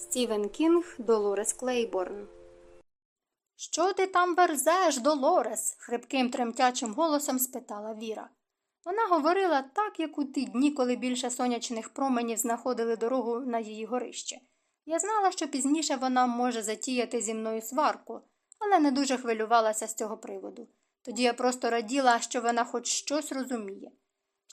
Стівен Кінг, Долорес Клейборн. Що ти там верзеш, Долорес? хрипким тремтячим голосом спитала Віра. Вона говорила так, як у ті дні, коли більше сонячних променів знаходили дорогу на її горище. Я знала, що пізніше вона може затіяти зі мною сварку, але не дуже хвилювалася з цього приводу. Тоді я просто раділа, що вона хоч щось розуміє.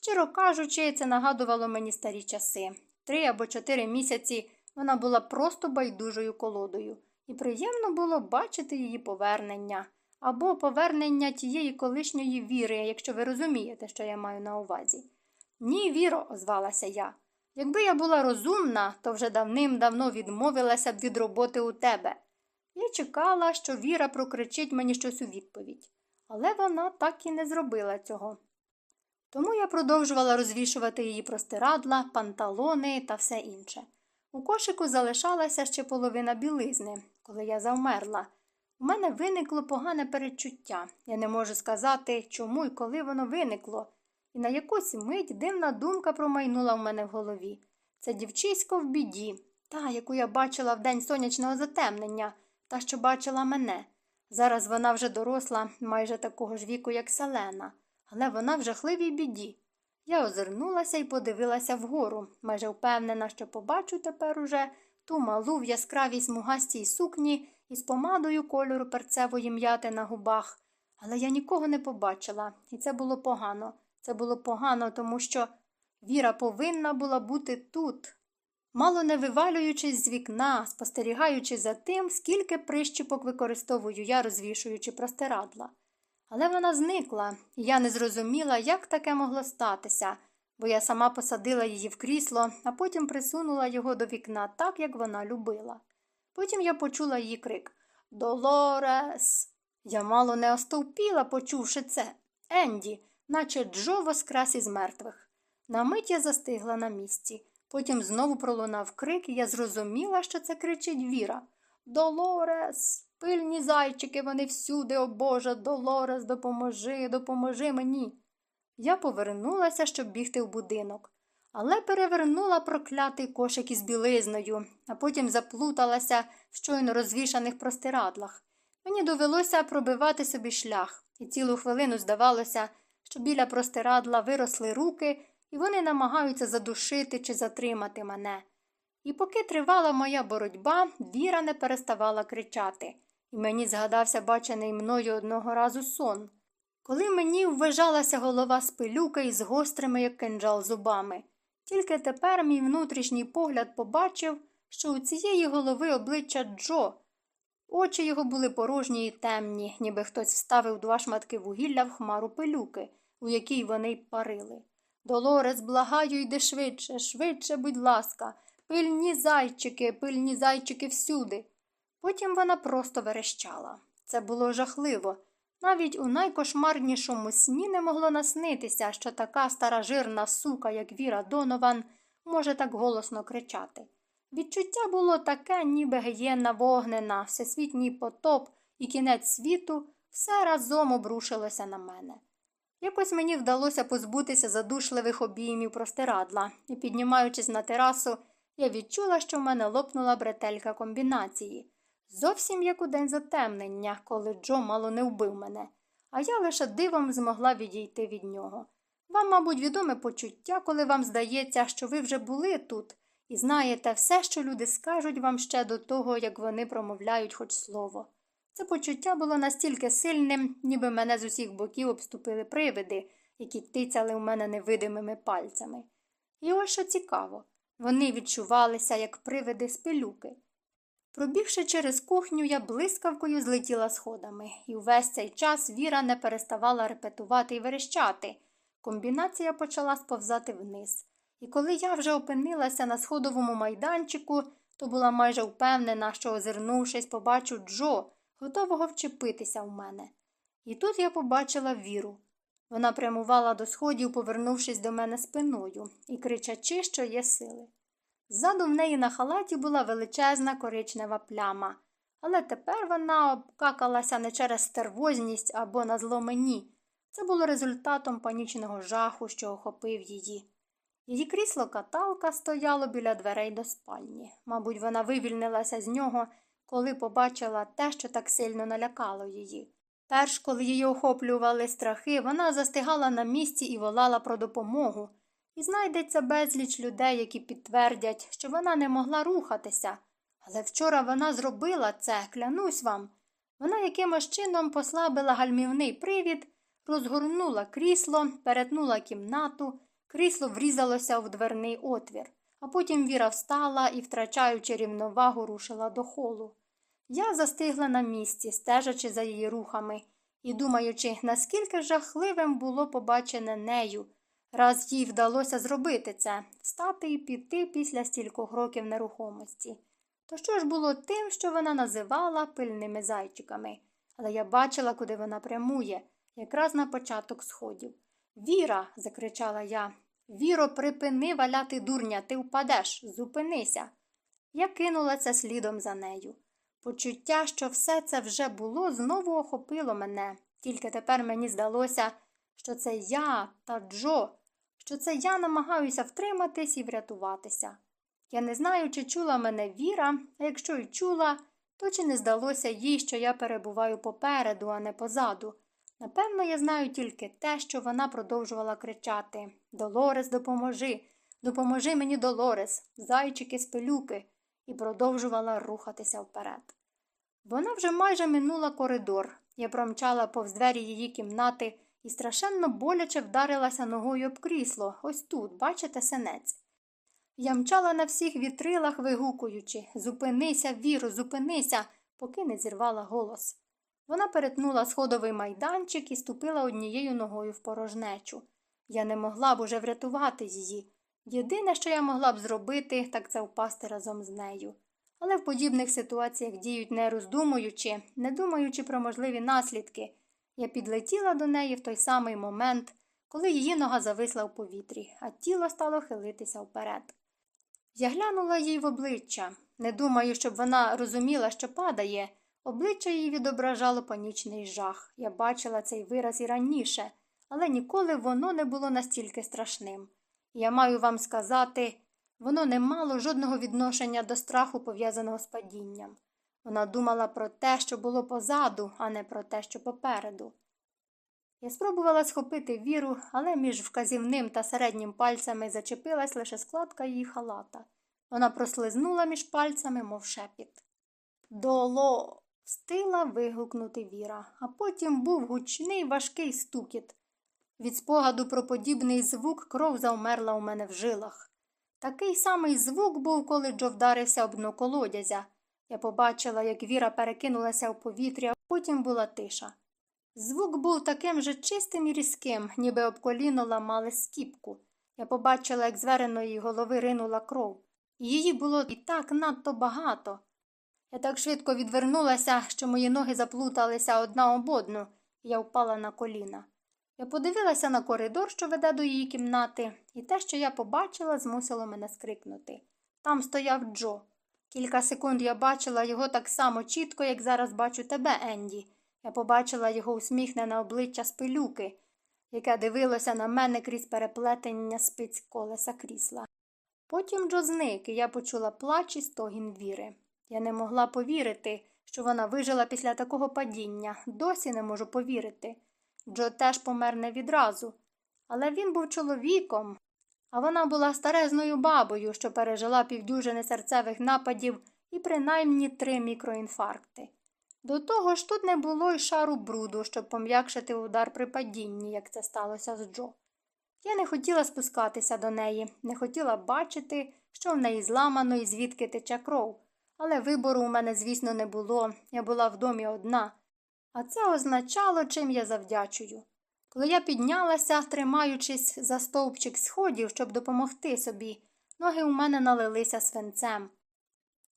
Щиро кажучи, це нагадувало мені старі часи. Три або чотири місяці вона була просто байдужою колодою, і приємно було бачити її повернення або повернення тієї колишньої віри, якщо ви розумієте, що я маю на увазі. Ні, Віро, озвалася я. Якби я була розумна, то вже давним-давно відмовилася б від роботи у тебе. Я чекала, що Віра прокричить мені щось у відповідь, але вона так і не зробила цього. Тому я продовжувала розвішувати її простирадла, панталони та все інше. У кошику залишалася ще половина білизни, коли я завмерла. У мене виникло погане передчуття. Я не можу сказати, чому і коли воно виникло. І на якусь мить дивна думка промайнула в мене в голові. Це дівчисько в біді, та, яку я бачила в день сонячного затемнення, та, що бачила мене. Зараз вона вже доросла, майже такого ж віку, як Селена, але вона в жахливій біді. Я озирнулася і подивилася вгору, майже впевнена, що побачу тепер уже ту малу в яскравій смугастій сукні із помадою кольору перцевої м'яти на губах. Але я нікого не побачила, і це було погано. Це було погано, тому що Віра повинна була бути тут, мало не вивалюючись з вікна, спостерігаючи за тим, скільки прищіпок використовую я, розвішуючи простирадла. Але вона зникла, і я не зрозуміла, як таке могло статися, бо я сама посадила її в крісло, а потім присунула його до вікна так, як вона любила. Потім я почула її крик Долорес. Я мало не остовпіла, почувши це. Енді, наче Джо воскрес із мертвих. На мить я застигла на місці. Потім знову пролунав крик, і я зрозуміла, що це кричить Віра. Долорес, пильні зайчики, вони всюди, о Боже, Долорес, допоможи, допоможи мені. Я повернулася, щоб бігти в будинок, але перевернула проклятий кошик із білизною, а потім заплуталася в щойно розвішаних простирадлах. Мені довелося пробивати собі шлях, і цілу хвилину здавалося, що біля простирадла виросли руки, і вони намагаються задушити чи затримати мене. І поки тривала моя боротьба, Віра не переставала кричати, і мені згадався бачений мною одного разу сон, коли мені ввижалася голова з пилюки із гострими, як кинджал, зубами. Тільки тепер мій внутрішній погляд побачив, що у цієї голови обличчя Джо. Очі його були порожні і темні, ніби хтось вставив два шматки вугілля в хмару пилюки, у якій вони парили. Долорес, благаю, йди швидше, швидше, будь ласка, пильні зайчики, пильні зайчики всюди. Потім вона просто верещала. Це було жахливо. Навіть у найкошмарнішому сні не могло наснитися, що така стара жирна сука, як Віра Донован, може так голосно кричати. Відчуття було таке, ніби гієнна вогнена, всесвітній потоп і кінець світу все разом обрушилося на мене. Якось мені вдалося позбутися задушливих обіймів простирадла, і, піднімаючись на терасу, я відчула, що в мене лопнула бретелька комбінації. Зовсім як у день затемнення, коли Джо мало не вбив мене, а я лише дивом змогла відійти від нього. Вам, мабуть, відоме почуття, коли вам здається, що ви вже були тут, і знаєте все, що люди скажуть вам ще до того, як вони промовляють хоч слово. Це почуття було настільки сильним, ніби мене з усіх боків обступили привиди, які тицяли в мене невидимими пальцями. І ось що цікаво вони відчувалися, як привиди з пилюки. Пробігши через кухню, я блискавкою злетіла сходами, і увесь цей час Віра не переставала репетувати і верещати. Комбінація почала сповзати вниз. І коли я вже опинилася на сходовому майданчику, то була майже впевнена, що, озирнувшись, побачу Джо, готового вчепитися в мене. І тут я побачила віру. Вона прямувала до сходів, повернувшись до мене спиною, і кричачи, що є сили. Ззаду в неї на халаті була величезна коричнева пляма, але тепер вона обкакалася не через стервозність або на зло мені. Це було результатом панічного жаху, що охопив її. Її крісло каталка стояло біля дверей до спальні. Мабуть, вона вивільнилася з нього, коли побачила те, що так сильно налякало її. Перш, коли її охоплювали страхи, вона застигала на місці і волала про допомогу. І знайдеться безліч людей, які підтвердять, що вона не могла рухатися. Але вчора вона зробила це, клянусь вам. Вона якимось чином послабила гальмівний привід, розгорнула крісло, перетнула кімнату, крісло врізалося в дверний отвір, а потім Віра встала і, втрачаючи рівновагу, рушила до холу. Я застигла на місці, стежачи за її рухами і думаючи, наскільки жахливим було побачене нею, раз їй вдалося зробити це, встати і піти після стількох років нерухомості. То що ж було тим, що вона називала пильними зайчиками, але я бачила, куди вона прямує, якраз на початок сходів. Віра, закричала я, Віро, припини валяти дурня, ти впадеш, зупинися. Я кинула це слідом за нею. Почуття, що все це вже було, знову охопило мене, тільки тепер мені здалося, що це я та Джо, що це я намагаюся втриматись і врятуватися. Я не знаю, чи чула мене Віра, а якщо й чула, то чи не здалося їй, що я перебуваю попереду, а не позаду. Напевно, я знаю тільки те, що вона продовжувала кричати Долорес, допоможи, допоможи мені, Долорес, зайчики з пилюки, і продовжувала рухатися вперед. Вона вже майже минула коридор. Я промчала повз двері її кімнати і страшенно боляче вдарилася ногою об крісло, ось тут, бачите, сенець. Я мчала на всіх вітрилах, вигукуючи Зупинися, Віру, зупинися, поки не зірвала голос. Вона перетнула сходовий майданчик і ступила однією ногою в порожнечу. Я не могла б уже врятувати її. Єдине, що я могла б зробити, так це впасти разом з нею. Але в подібних ситуаціях діють не роздумуючи, не думаючи про можливі наслідки. Я підлетіла до неї в той самий момент, коли її нога зависла в повітрі, а тіло стало хилитися вперед. Я глянула їй в обличчя, не думаю, щоб вона розуміла, що падає. Обличчя її відображало панічний жах. Я бачила цей вираз і раніше, але ніколи воно не було настільки страшним. Я маю вам сказати, воно не мало жодного відношення до страху, пов'язаного з падінням. Вона думала про те, що було позаду, а не про те, що попереду. Я спробувала схопити віру, але між вказівним та середнім пальцями зачепилась лише складка її халата. Вона прослизнула між пальцями, мов шепіт. Доло. Встигла вигукнути Віра, а потім був гучний важкий стукіт. Від спогаду про подібний звук кров завмерла у мене в жилах. Такий самий звук був, коли Джо вдарився об дно колодязя. Я побачила, як Віра перекинулася в повітря, потім була тиша. Звук був таким же чистим і різким, ніби об коліно ламали скіпку. Я побачила, як з вереної голови ринула кров. Її було і так надто багато. Я так швидко відвернулася, що мої ноги заплуталися одна об одну, і я впала на коліна. Я подивилася на коридор, що веде до її кімнати, і те, що я побачила, змусило мене скрикнути. Там стояв Джо. Кілька секунд я бачила його так само чітко, як зараз бачу тебе, Енді. Я побачила його усміхнене обличчя з пилюки, яке дивилося на мене крізь переплетення спиць колеса крісла. Потім Джо зник, і я почула плач і стогін віри. Я не могла повірити, що вона вижила після такого падіння. Досі не можу повірити. Джо теж помер не відразу. Але він був чоловіком, а вона була старезною бабою, що пережила півдюжини серцевих нападів і принаймні три мікроінфаркти. До того ж тут не було й шару бруду, щоб пом'якшити удар при падінні, як це сталося з Джо. Я не хотіла спускатися до неї, не хотіла бачити, що в неї зламано і звідки тече кров. Але вибору у мене, звісно, не було. Я була в домі одна. А це означало, чим я завдячую. Коли я піднялася, тримаючись за стовпчик сходів, щоб допомогти собі, ноги у мене налилися свинцем.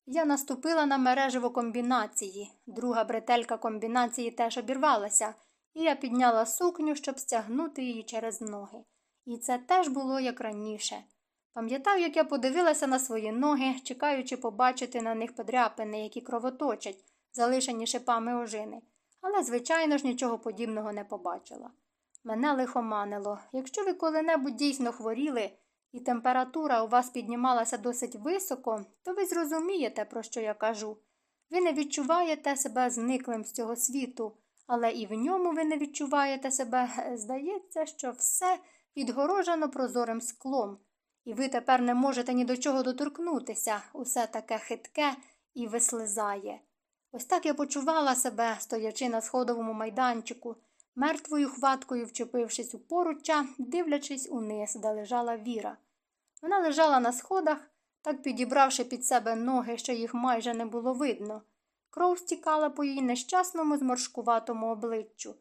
Я наступила на мережево комбінації. Друга бретелька комбінації теж обірвалася, і я підняла сукню, щоб стягнути її через ноги. І це теж було як раніше. Пам'ятаю, як я подивилася на свої ноги, чекаючи побачити на них подряпини, які кровоточать, залишені шипами ожини, але, звичайно ж, нічого подібного не побачила. Мене лихоманило. Якщо ви коли-небудь дійсно хворіли, і температура у вас піднімалася досить високо, то ви зрозумієте, про що я кажу. Ви не відчуваєте себе зниклим з цього світу, але і в ньому ви не відчуваєте себе, здається, що все відгорожено прозорим склом, і ви тепер не можете ні до чого доторкнутися, усе таке хитке і вислизає. Ось так я почувала себе, стоячи на сходовому майданчику, мертвою хваткою вчепившись у поруччя, дивлячись униз, де лежала Віра. Вона лежала на сходах, так підібравши під себе ноги, що їх майже не було видно. Кров стікала по її нещасному зморшкуватому обличчю.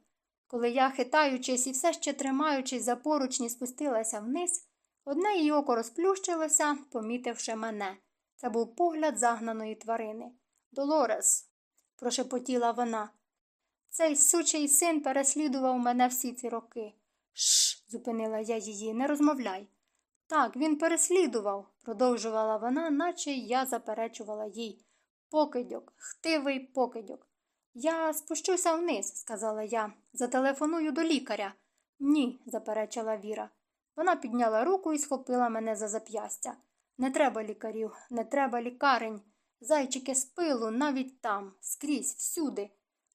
Коли я, хитаючись і все ще тримаючись за поручні, спустилася вниз, одне її око розплющилося, помітивши мене. Це був погляд загнаної тварини. Долорес, прошепотіла вона. Цей сучий син переслідував мене всі ці роки. Шш, зупинила я її, не розмовляй. Так, він переслідував, продовжувала вона, наче я заперечувала їй. Покидьок, хтивий покидьок. Я спущуся вниз, сказала я. Зателефоную до лікаря. Ні, заперечила Віра. Вона підняла руку і схопила мене за зап'ястя. Не треба лікарів, не треба лікарень. Зайчики з пилу навіть там, скрізь, всюди.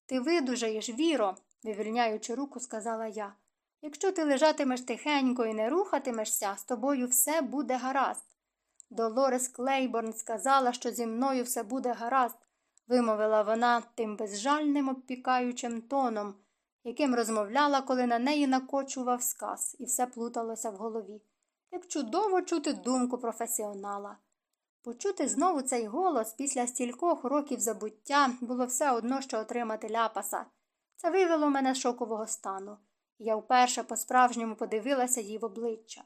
Ти видужаєш, Віро, вивільняючи руку, сказала я. Якщо ти лежатимеш тихенько і не рухатимешся, з тобою все буде гаразд. Долорес Клейборн сказала, що зі мною все буде гаразд, вимовила вона тим безжальним обпікаючим тоном, яким розмовляла, коли на неї накочував сказ, і все плуталося в голові. Як чудово чути думку професіонала. Почути знову цей голос після стількох років забуття було все одно, що отримати ляпаса. Це вивело мене з шокового стану. Я вперше по-справжньому подивилася їй в обличчя.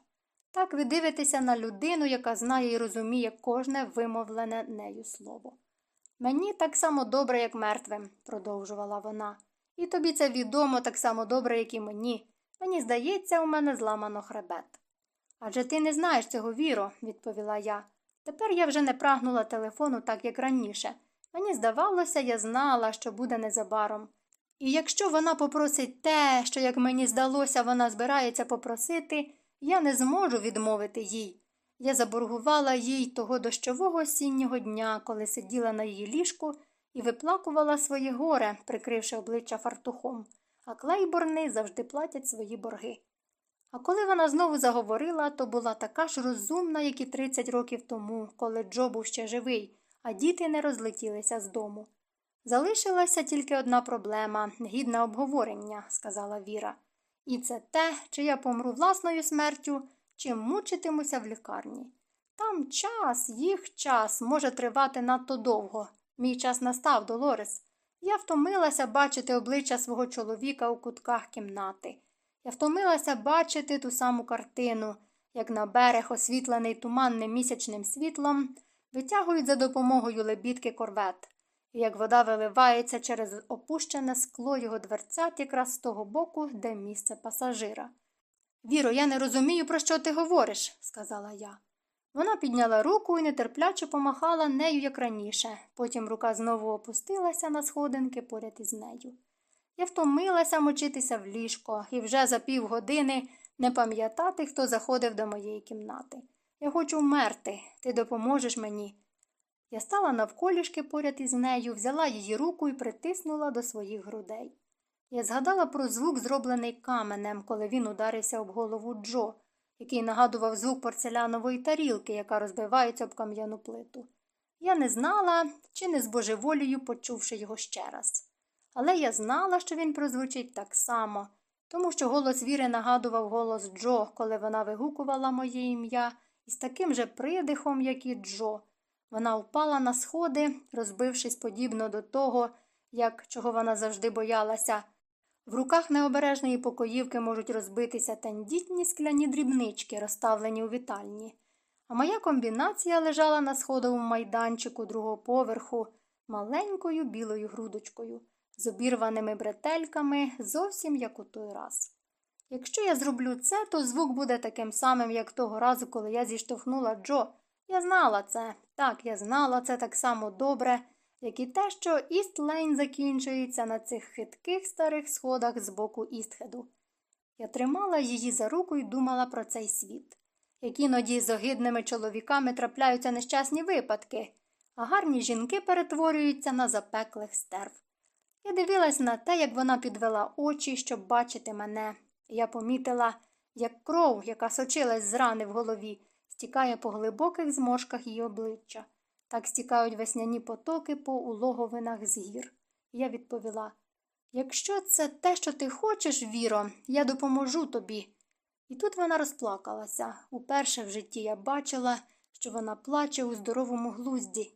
Так ви дивитеся на людину, яка знає і розуміє кожне вимовлене нею слово. Мені так само добре, як мертвим, продовжувала вона. І тобі це відомо так само добре, як і мені. Мені здається, у мене зламано хребет. Адже ти не знаєш цього, Віро, відповіла я. Тепер я вже не прагнула телефону так, як раніше. Мені здавалося, я знала, що буде незабаром. І якщо вона попросить те, що, як мені здалося, вона збирається попросити, я не зможу відмовити їй. Я заборгувала їй того дощового осіннього дня, коли сиділа на її ліжку і виплакувала своє горе, прикривши обличчя фартухом, а клейборни завжди платять свої борги. А коли вона знову заговорила, то була така ж розумна, як і 30 років тому, коли Джо був ще живий, а діти не розлетілися з дому. Залишилася тільки одна проблема гідне обговорення, сказала Віра. І це те, чи я помру власною смертю, чи мучитимуся в лікарні. Там час, їх час може тривати надто довго. Мій час настав, Долорес. Я втомилася бачити обличчя свого чоловіка у кутках кімнати. Я втомилася бачити ту саму картину, як на берег, освітлений туманним місячним світлом, витягують за допомогою лебідки корвет, і як вода виливається через опущене скло його дверцят якраз з того боку, де місце пасажира. Віро, я не розумію, про що ти говориш, сказала я. Вона підняла руку і нетерпляче помахала нею, як раніше. Потім рука знову опустилася на сходинки поряд із нею. Я втомилася мочитися в ліжко і вже за півгодини не пам'ятати, хто заходив до моєї кімнати. Я хочу вмерти, ти допоможеш мені. Я стала навколішки поряд із нею, взяла її руку і притиснула до своїх грудей. Я згадала про звук, зроблений каменем, коли він ударився об голову Джо, який нагадував звук порцелянової тарілки, яка розбивається об кам'яну плиту. Я не знала, чи не з божеволію, почувши його ще раз. Але я знала, що він прозвучить так само, тому що голос Віри нагадував голос Джо, коли вона вигукувала моє ім'я, із таким же придихом, як і Джо. Вона впала на сходи, розбившись подібно до того, як чого вона завжди боялася. В руках необережної покоївки можуть розбитися тендітні скляні дрібнички, розставлені у вітальні. А моя комбінація лежала на сходовому майданчику другого поверху маленькою білою грудочкою, з обірваними бретельками, зовсім як у той раз. Якщо я зроблю це, то звук буде таким самим, як того разу, коли я зіштовхнула Джо. Я знала це, так, я знала це так само добре, як і те, що Іст Лейн закінчується на цих хитких старих сходах з боку Істхеду. Я тримала її за руку і думала про цей світ. як іноді з огидними чоловіками трапляються нещасні випадки, а гарні жінки перетворюються на запеклих стерв. Я дивилась на те, як вона підвела очі, щоб бачити мене. Я помітила, як кров, яка сочилась з рани в голові, стікає по глибоких зморшках її обличчя. Так стікають весняні потоки по улоговинах з гір. Я відповіла Якщо це те, що ти хочеш, Віро, я допоможу тобі. І тут вона розплакалася. Уперше в житті я бачила, що вона плаче у здоровому глузді.